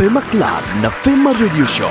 Fema Club na Fema Radio Show.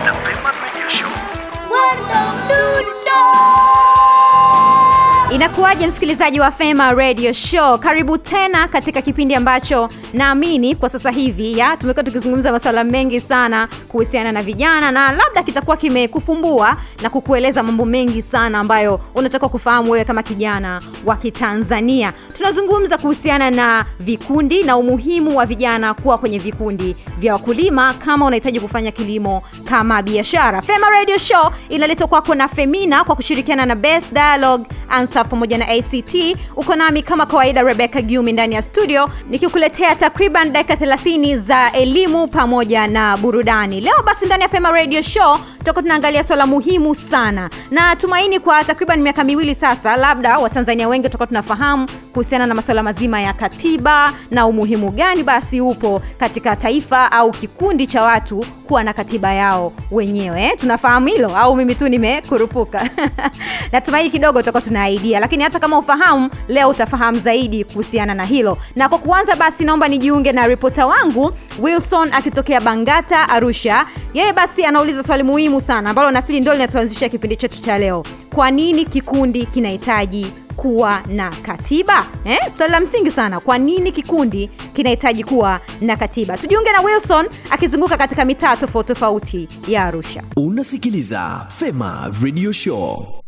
Inakuwaje msikilizaji wa Fema Radio Show? Karibu tena katika kipindi ambacho naamini kwa sasa hivi ya tumekuwa tukizungumza masuala mengi sana kuhusiana na vijana, na labda kitakuwa kimekufumbua na kukueleza mambo mengi sana ambayo unatakiwa kufahamu wewe kama kijana wa Kitanzania. Tunazungumza kuhusiana na vikundi na umuhimu wa vijana kuwa kwenye vikundi vya wakulima kama unahitaji kufanya kilimo kama biashara. Fema Radio Show inaletwa kwako na Femina kwa kushirikiana na Best Dialogue Answer pamoja na ACT. Uko nami kama kawaida Rebecca Giumi ndani ya studio nikikuletea takriban dakika 30 za elimu pamoja na burudani. Leo basi ndani ya Fema Radio Show tutakuwa tunaangalia swala muhimu sana, na tumaini kwa takriban miaka miwili sasa, labda Watanzania wengi tutakuwa tunafahamu kuhusiana na masuala mazima ya katiba na umuhimu gani basi upo katika taifa au kikundi cha watu kuwa na katiba yao wenyewe. Tunafahamu hilo au mimi tu nimekurupuka? Natumaini kidogo tutakuwa tuna lakini hata kama ufahamu leo utafahamu zaidi kuhusiana na hilo. Na kwa kuanza basi, naomba nijiunge na ripota wangu Wilson akitokea Bangata, Arusha. Yeye basi anauliza swali muhimu sana ambalo nafikiri ndio linatuanzisha kipindi chetu cha leo. Kwa nini kikundi kinahitaji kuwa na katiba eh? Swali la msingi sana. Kwa nini kikundi kinahitaji kuwa na katiba? Tujiunge na Wilson akizunguka katika mitaa tofauti tofauti ya Arusha. Unasikiliza Fema Radio Show.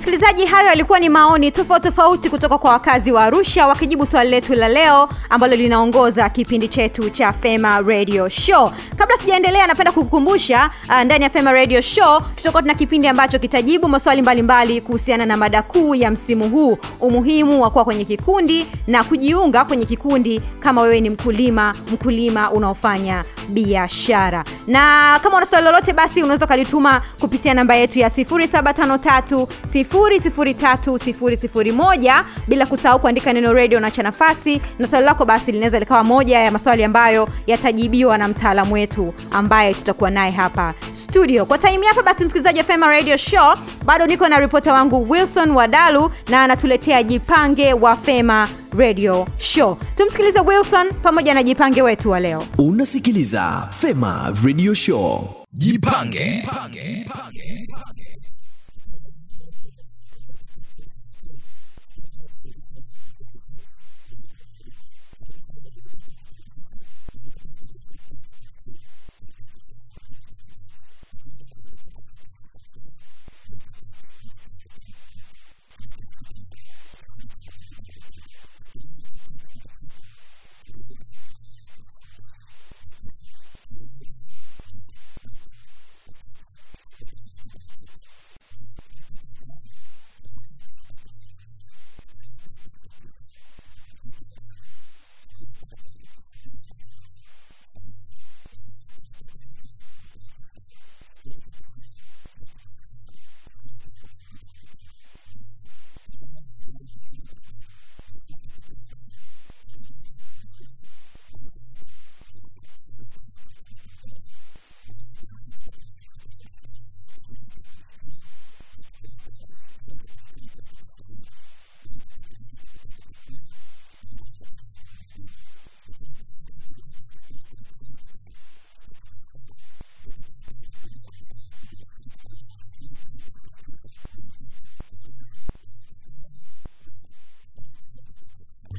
Msikilizaji, hayo yalikuwa ni maoni tofauti tofauti kutoka kwa wakazi wa Arusha wakijibu swali letu la leo ambalo linaongoza kipindi chetu cha Fema Radio Show. Kabla sijaendelea, napenda kukukumbusha uh, ndani ya Fema Radio Show tutakuwa tuna kipindi ambacho kitajibu maswali mbalimbali kuhusiana na mada kuu ya msimu huu, umuhimu wa kuwa kwenye kikundi na kujiunga kwenye kikundi kama wewe ni mkulima, mkulima unaofanya biashara. Na kama una swali lolote, basi unaweza ukalituma kupitia namba yetu ya 0753 003 bila kusahau kuandika neno radio na cha nafasi, na swali lako basi linaweza likawa moja ya maswali ambayo yatajibiwa na mtaalamu wetu ambaye tutakuwa naye hapa studio. Kwa time hapa basi, msikilizaji wa Fema Radio Show, bado niko na ripota wangu Wilson Wadalu na anatuletea jipange wa Fema Radio Show. Tumsikilize Wilson pamoja na jipange wetu wa leo. Unasikiliza Fema Radio Show. Jipange, jipange, jipange, Jipange.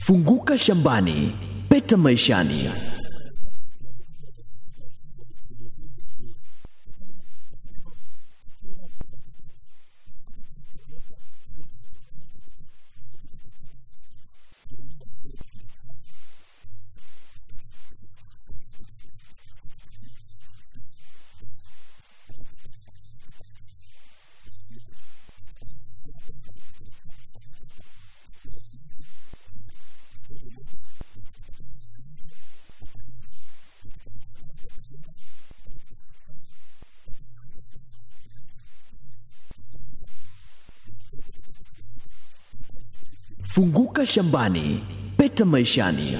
Funguka shambani, peta maishani. Funguka shambani, peta maishani.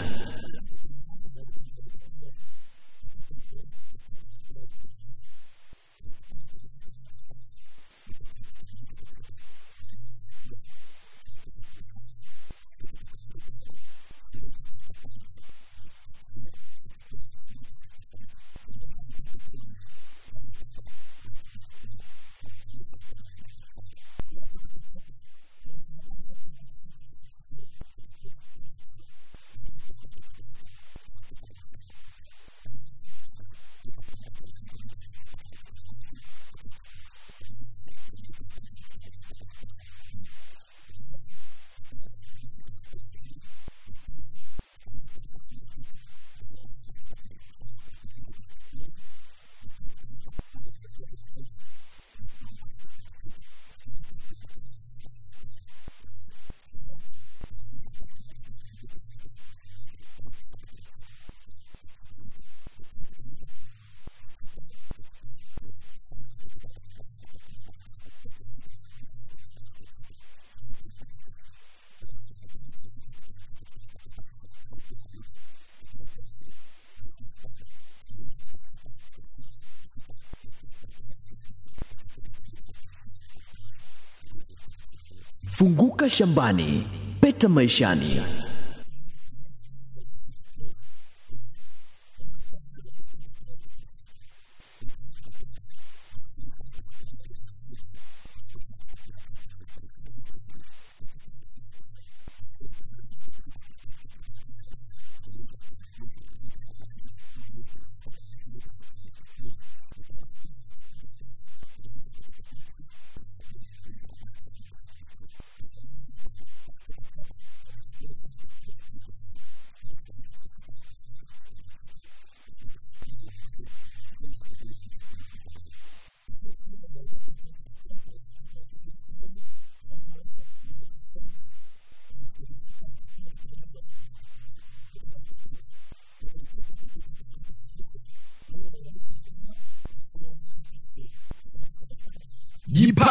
Funguka shambani, peta maishani.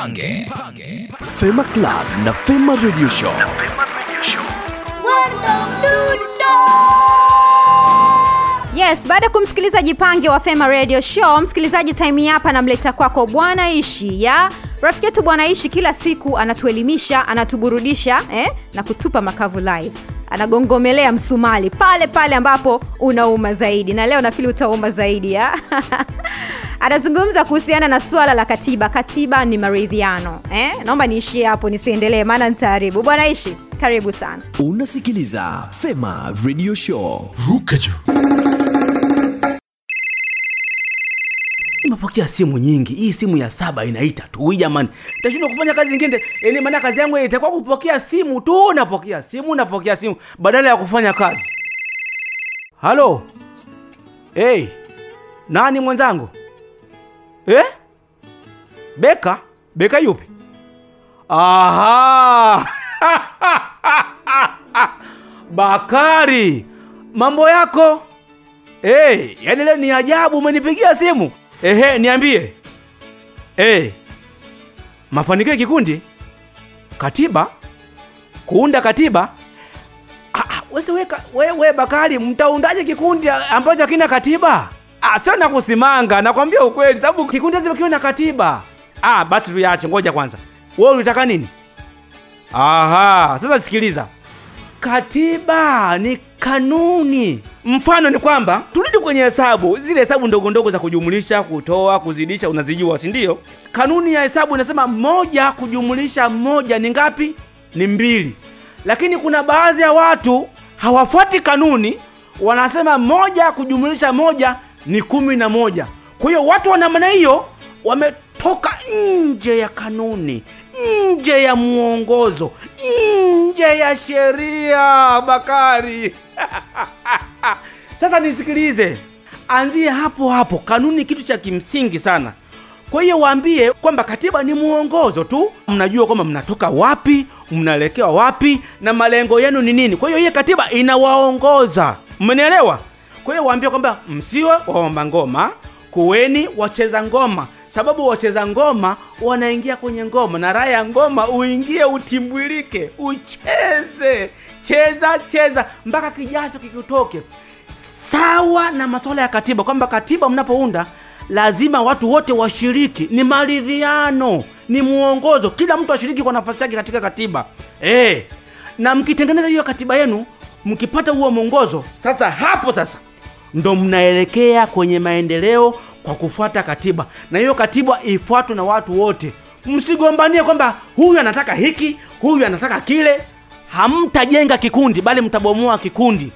Jipange. Fema Club na Fema Radio Show. Yes, baada ya kumsikiliza Jipange wa Fema Radio Show, msikilizaji, time hapa namleta kwako Bwana Ishi ya rafiki yetu Bwana Ishi. Kila siku anatuelimisha, anatuburudisha eh, na kutupa makavu live anagongomelea msumali pale pale ambapo unauma zaidi, na leo nafili utauma zaidi ya anazungumza kuhusiana na swala la katiba. Katiba ni maridhiano eh? Naomba niishie hapo nisiendelee, maana ntaaribu Bwana Ishi, karibu sana. Unasikiliza Fema Radio Show. Ruka juu. nimepokea simu nyingi hii simu ya saba inaita tu hii jamani tashindwa kufanya kazi nyingine yani maana kazi yangu itakuwa kupokea simu tu napokea simu napokea simu badala ya kufanya kazi halo hey, nani mwenzangu eh? beka? Beka yupi? Aha! Bakari! Mambo yako? Hey, yani leo ni ajabu umenipigia simu. Ehe niambie. Hey, mafanikio ya kikundi? Katiba? Kuunda katiba? Ah, wewe weka we, we, we bakari mtaundaje kikundi ambacho hakina katiba ah, kusimanga nakwambia ukweli sababu kikundi lazima kiwe na katiba. Ah, basi tuyache ngoja kwanza. Wewe ulitaka nini? Aha sasa sikiliza. Katiba ni kanuni. Mfano ni kwamba turudi kwenye hesabu. Zile hesabu ndogo ndogo za kujumulisha kutoa kuzidisha unazijua si ndio? Kanuni ya hesabu inasema moja kujumulisha moja ni ngapi? Ni mbili. Lakini kuna baadhi ya watu hawafuati kanuni wanasema moja kujumlisha moja ni kumi na moja. Kwa hiyo watu wa namna hiyo wametoka nje ya kanuni nje ya mwongozo nje ya sheria bakari. Sasa nisikilize anzie hapo hapo. Kanuni ni kitu cha kimsingi sana. Kwa hiyo waambie kwamba katiba ni mwongozo tu. Mnajua kwamba mnatoka wapi mnaelekewa wapi na malengo yenu ni nini. Kwa hiyo hiye katiba inawaongoza. Mmenielewa kwa hiyo waambia kwamba msiwe waomba ngoma kuweni wacheza ngoma. Sababu wacheza ngoma wanaingia kwenye ngoma na raha ya ngoma uingie utimbwilike ucheze. Cheza cheza mpaka kijacho kikutoke. Sawa na masuala ya katiba kwamba katiba mnapounda lazima watu wote washiriki. Ni maridhiano ni mwongozo. Kila mtu ashiriki kwa nafasi yake katika katiba. E, na mkitengeneza hiyo katiba yenu mkipata huo mwongozo sasa hapo sasa ndo mnaelekea kwenye maendeleo kwa kufuata katiba. Na hiyo katiba ifuatwe na watu wote. Msigombanie kwamba huyu anataka hiki huyu anataka kile. Hamtajenga kikundi bali mtabomoa kikundi.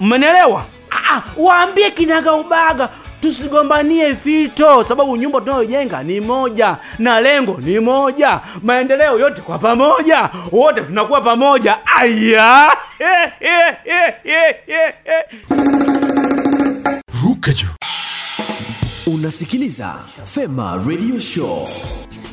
Mmenielewa? Ah, ah, waambie kinaga ubaga tusigombanie vito sababu nyumba tunayojenga ni moja na lengo ni moja maendeleo yote kwa pamoja wote tunakuwa pamoja. Aya ruka juu. Unasikiliza Fema Radio Show.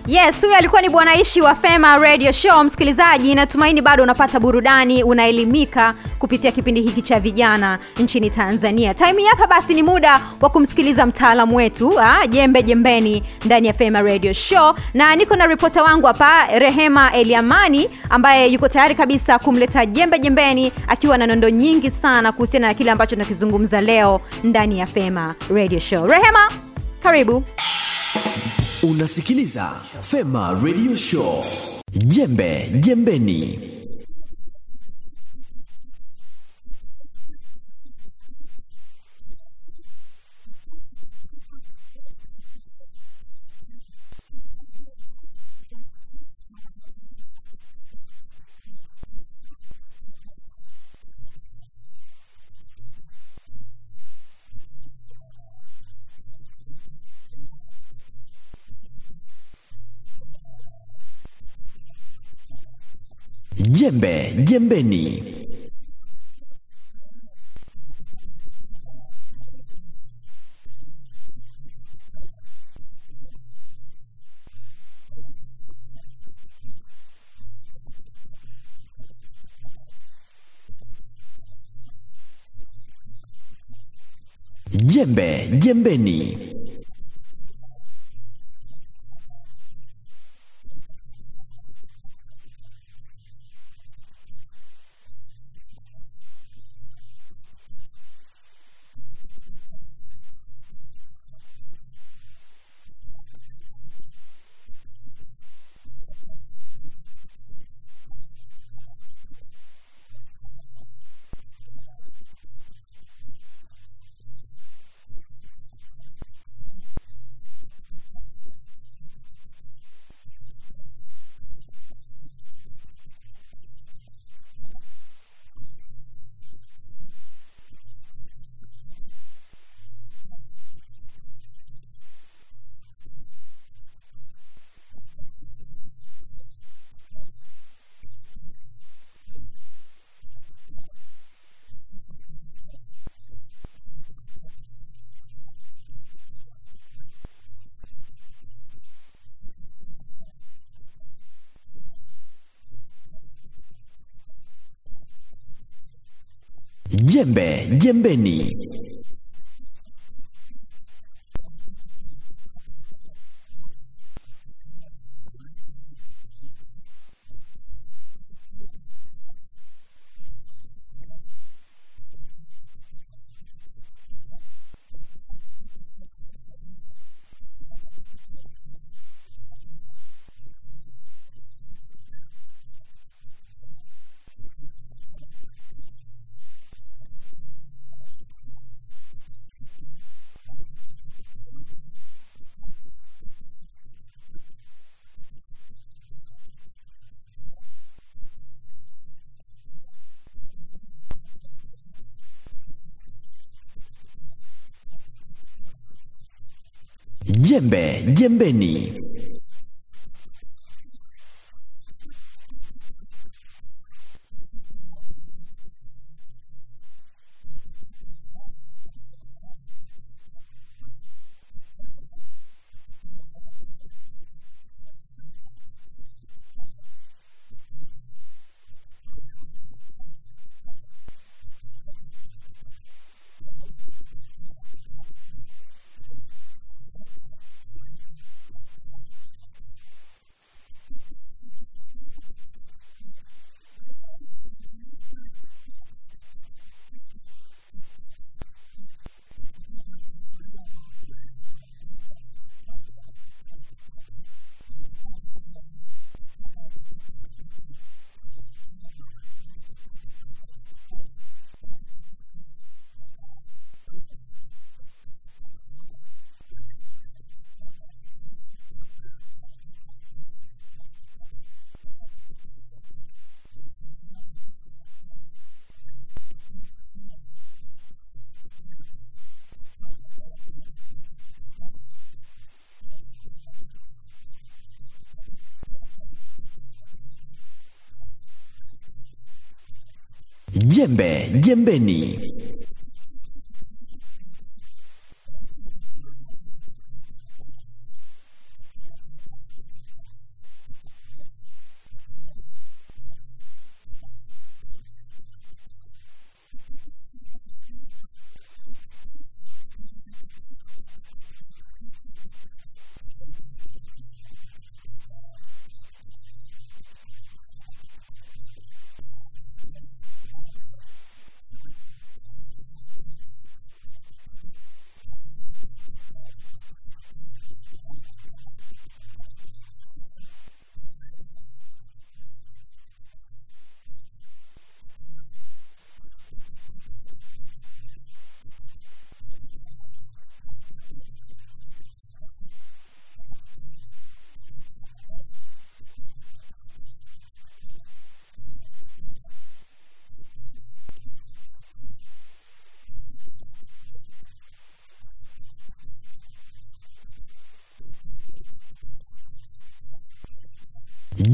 yes huyo alikuwa ni bwanaishi wa fema radio show. Msikilizaji natumaini bado unapata burudani unaelimika kupitia kipindi hiki cha vijana nchini tanzania time hapa basi ni muda wa kumsikiliza mtaalamu wetu ha, jembe jembeni ndani ya fema radio show na niko na ripota wangu hapa rehema eliamani ambaye yuko tayari kabisa kumleta jembe jembeni akiwa na nondo nyingi sana kuhusiana na kile ambacho tunakizungumza leo ndani ya fema radio show rehema karibu Unasikiliza Fema Radio Show. Jembe jembeni. Jembe jembeni. Jembe jembeni. Jembe jembeni. Jembe jembeni. Jembe jembeni.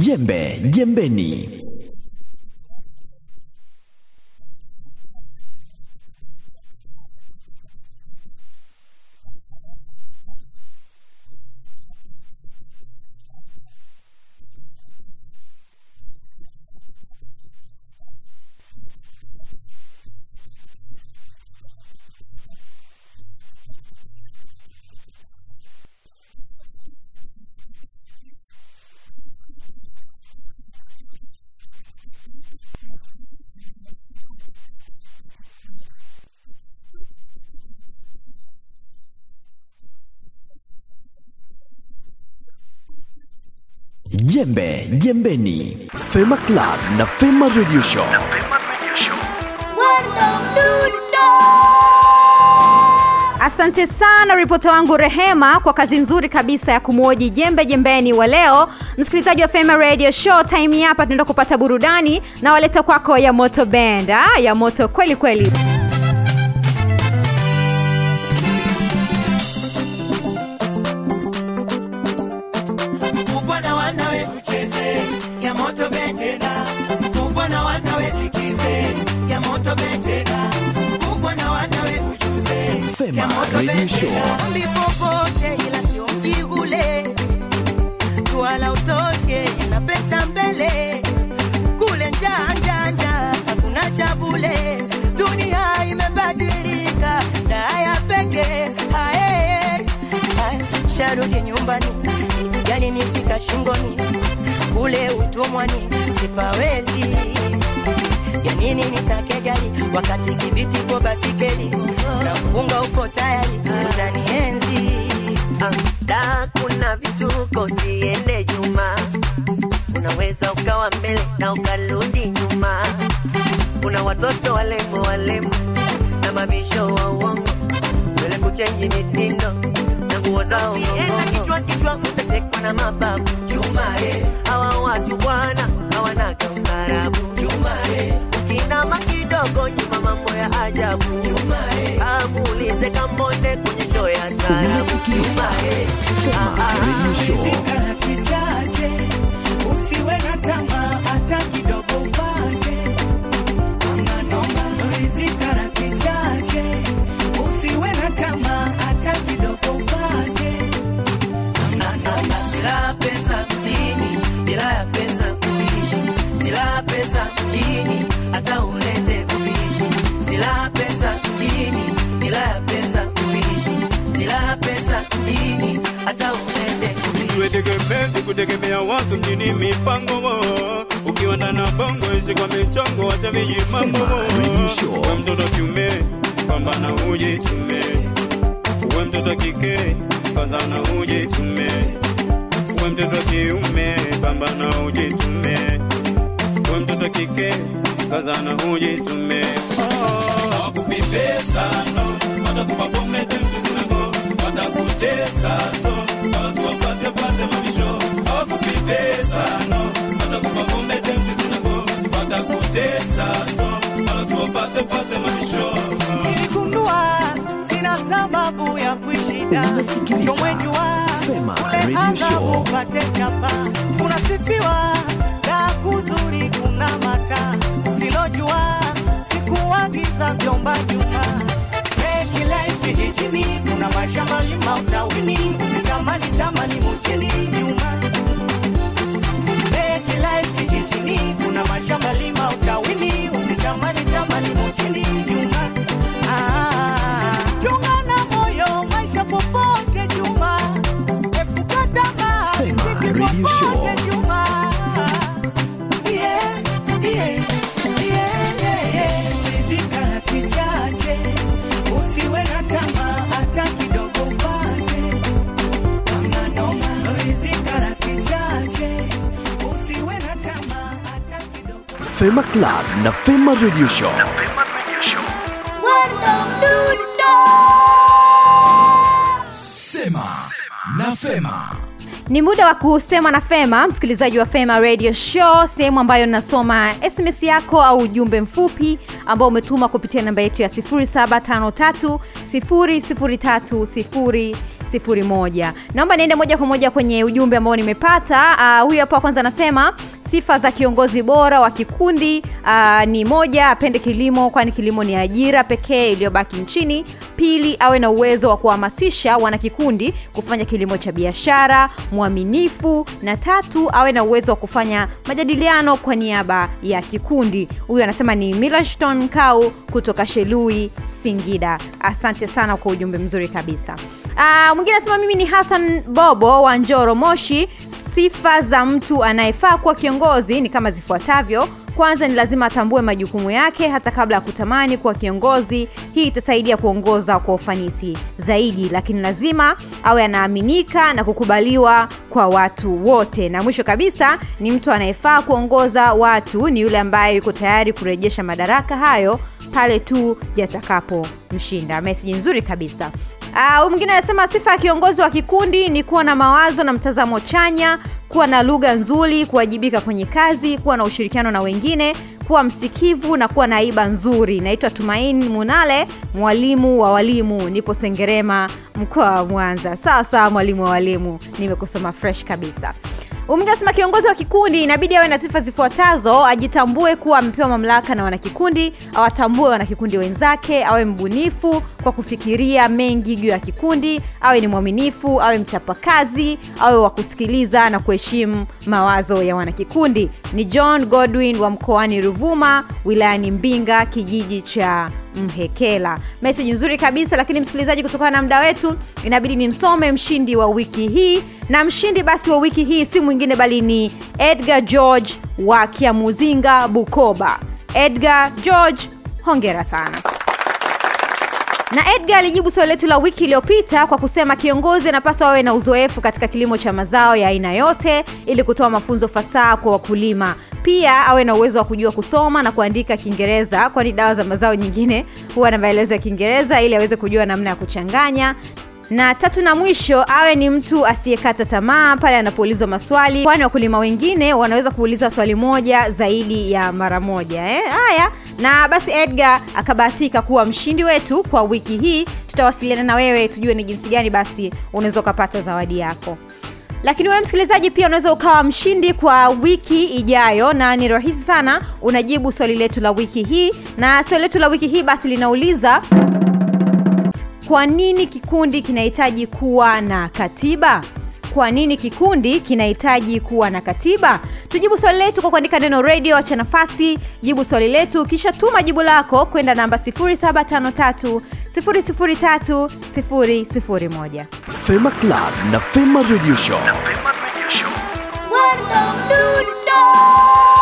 Jembe jembeni. Jembe jembeni. Fema Club na Fema Radio Show. Asante sana ripota wangu Rehema kwa kazi nzuri kabisa ya kumwoji jembe jembeni wa leo. Msikilizaji wa Fema Radio Show, time hapa tunaenda kupata burudani na waleta kwako ya Moto Band. Ah, ya moto kweli kweli. Bendera popote ila sio tuala mbele. Kule njaa hakuna cha bule. Dunia imebadilika na haya sharudi nyumbani. Gani nifika shingoni. Kule utumwani sipawezi ya nini nitakejali wakati kibiti kwa basikeli na mpunga uko tayari unanienzi da kuna vituko siende nyuma. Unaweza ukawa mbele na ukarudi nyuma. Kuna watoto walembo walembo na mabisho wa uongo. Wele kuchenji mitindo. Na nguo zao kichwa kichwa utachekwa na mababu. Juma eh. hawa watu bwana hawanaga ustaarabu Juma eh. ya ajabu Juma eh. amuulize kambonde show ubishi. sikutegemea kutegemea watu mjini mipango ukiwa na ya bongo ishi kwa michongo wacha vijimambo mambo Radio Show. we mtoto kiume pambana chume we mtoto kike kazana chume we mtoto kiume pambana chume we mtoto kike kazana ujitume wakupipesa no. Watakupa pombe temtu zinago watakutesa so niligundua sina sababu ya kuishida Unasikiliza chomwenjua ule adhabu Show. upate chapa. Unasifiwa da kuzuri kuna mata. Usilojua sikuagiza vyomba juma kuna mashamba lima utawini usitamani tamani mujini Fema Club na Fema Radio Show. Sema na Fema. ni muda wa kusema na fema msikilizaji wa fema radio show sehemu ambayo nasoma sms yako au ujumbe mfupi ambao umetuma kupitia namba yetu ya 0753003001. naomba niende moja kwa moja kwenye ujumbe ambao nimepata uh, huyu hapo wa kwanza anasema sifa za kiongozi bora wa kikundi uh, ni moja apende kilimo kwani kilimo ni ajira pekee iliyobaki nchini. Pili awe na uwezo wa kuhamasisha wanakikundi kufanya kilimo cha biashara mwaminifu. Na tatu awe na uwezo wa kufanya majadiliano kwa niaba ya kikundi. Huyu anasema ni milashton kau kutoka shelui singida. Asante sana kwa ujumbe mzuri kabisa. Uh, mwingine anasema mimi ni hassan bobo wa njoro moshi sifa za mtu anayefaa kuwa kiongozi ni kama zifuatavyo. Kwanza ni lazima atambue majukumu yake hata kabla ya kutamani kuwa kiongozi hii itasaidia kuongoza kwa ufanisi zaidi. Lakini lazima awe anaaminika na kukubaliwa kwa watu wote. Na mwisho kabisa ni mtu anayefaa kuongoza watu ni yule ambaye yuko tayari kurejesha madaraka hayo pale tu yatakapomshinda meseji nzuri kabisa huyu mwingine anasema sifa ya kiongozi wa kikundi ni kuwa na mawazo na mtazamo chanya kuwa na lugha nzuri kuwajibika kwenye kazi kuwa na ushirikiano na wengine kuwa msikivu na kuwa na iba nzuri. Naitwa tumaini munale mwalimu wa walimu. Nipo sengerema mkoa wa mwanza. Sawa sawa mwalimu wa walimu. Nimekusoma fresh kabisa umgasema kiongozi wa kikundi inabidi awe na sifa zifuatazo. Ajitambue kuwa amepewa mamlaka na wanakikundi awatambue wanakikundi wenzake awe mbunifu kwa kufikiria mengi juu ya kikundi awe ni mwaminifu awe mchapakazi awe wa kusikiliza na kuheshimu mawazo ya wanakikundi. Ni john godwin wa mkoani ruvuma wilayani mbinga kijiji cha mhekela. Meseji nzuri kabisa lakini msikilizaji kutokana na muda wetu inabidi nimsome mshindi wa wiki hii. Na mshindi basi wa wiki hii si mwingine bali ni edgar george wa kiamuzinga bukoba. Edgar george hongera sana. Na edgar alijibu swali letu la wiki iliyopita kwa kusema kiongozi anapaswa awe na uzoefu katika kilimo cha mazao ya aina yote ili kutoa mafunzo fasaha kwa wakulima pia awe na uwezo wa kujua kusoma na kuandika kiingereza kwani dawa za mazao nyingine huwa na maelezo ya kiingereza ili aweze kujua namna ya kuchanganya. Na tatu na mwisho awe ni mtu asiyekata tamaa pale anapoulizwa maswali kwani wakulima wengine wanaweza kuuliza swali moja zaidi ya mara moja eh? haya. Na basi edgar akabahatika kuwa mshindi wetu kwa wiki hii. Tutawasiliana na wewe tujue ni jinsi gani basi unaweza ukapata zawadi yako lakini wewe msikilizaji pia unaweza ukawa mshindi kwa wiki ijayo na ni rahisi sana unajibu swali letu la wiki hii. Na swali letu la wiki hii basi linauliza kwa nini kikundi kinahitaji kuwa na katiba? Kwa nini kikundi kinahitaji kuwa na katiba tujibu swali letu kwa kuandika neno radio acha nafasi. Jibu swali letu kisha tuma jibu lako kwenda namba 753 003 001 Fema Club na Fema Radio Show. ni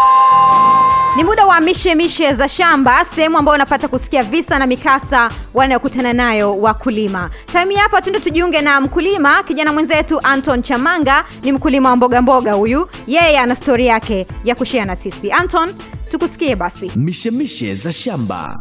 muda wa mishe mishe za shamba sehemu ambayo unapata kusikia visa na mikasa wanayokutana nayo wakulima. Taimu hapa tuende tujiunge na mkulima kijana mwenzetu anton chamanga ni mkulima wa mboga mboga huyu. Yeye ana stori yake ya kushea na sisi. Anton tukusikie basi. Mishemishe za shamba.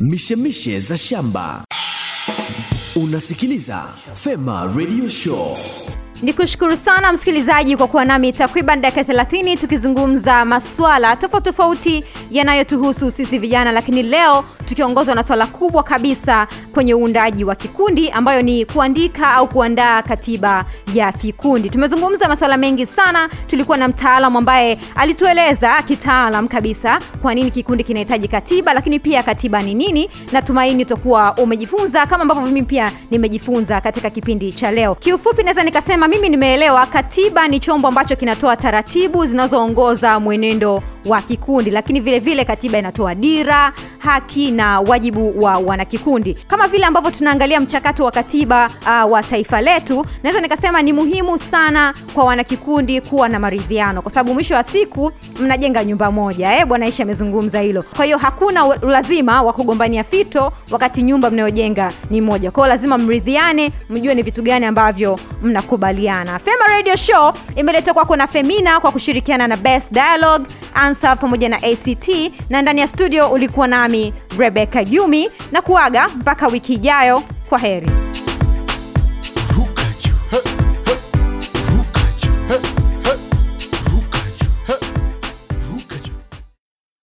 Mishemishe za shamba. Unasikiliza Fema Radio Show. Ni kushukuru sana msikilizaji kwa kuwa nami takriban dakika 30 tukizungumza masuala tofauti tofauti yanayotuhusu sisi vijana lakini leo tukiongozwa na swala kubwa kabisa kwenye uundaji wa kikundi ambayo ni kuandika au kuandaa katiba ya kikundi. Tumezungumza masuala mengi sana tulikuwa na mtaalamu ambaye alitueleza kitaalam kabisa kwa nini kikundi kinahitaji katiba lakini pia katiba ni nini natumaini utakuwa umejifunza kama ambavyo mimi pia nimejifunza katika kipindi cha leo. Kiufupi naweza nikasema mimi nimeelewa katiba ni chombo ambacho kinatoa taratibu zinazoongoza mwenendo wa kikundi lakini vile vile katiba inatoa dira haki na wajibu wa wanakikundi. Kama vile ambavyo tunaangalia mchakato wa katiba uh, wa taifa letu naweza nikasema ni muhimu sana kwa wanakikundi kuwa na maridhiano kwa sababu mwisho wa siku mnajenga nyumba moja. Eh, bwana ishi amezungumza hilo. Kwa hiyo hakuna lazima ulazima wa kugombania fito wakati nyumba mnayojenga ni moja. Kwao lazima mridhiane mjue ni vitu gani ambavyo mnakubaliana. Fema radio show imeletwa kwako na femina kwa kushirikiana na best dialogue ansa pamoja na act na ndani ya studio ulikuwa nami rebeka yumi na kuaga mpaka wiki ijayo. Kwa heri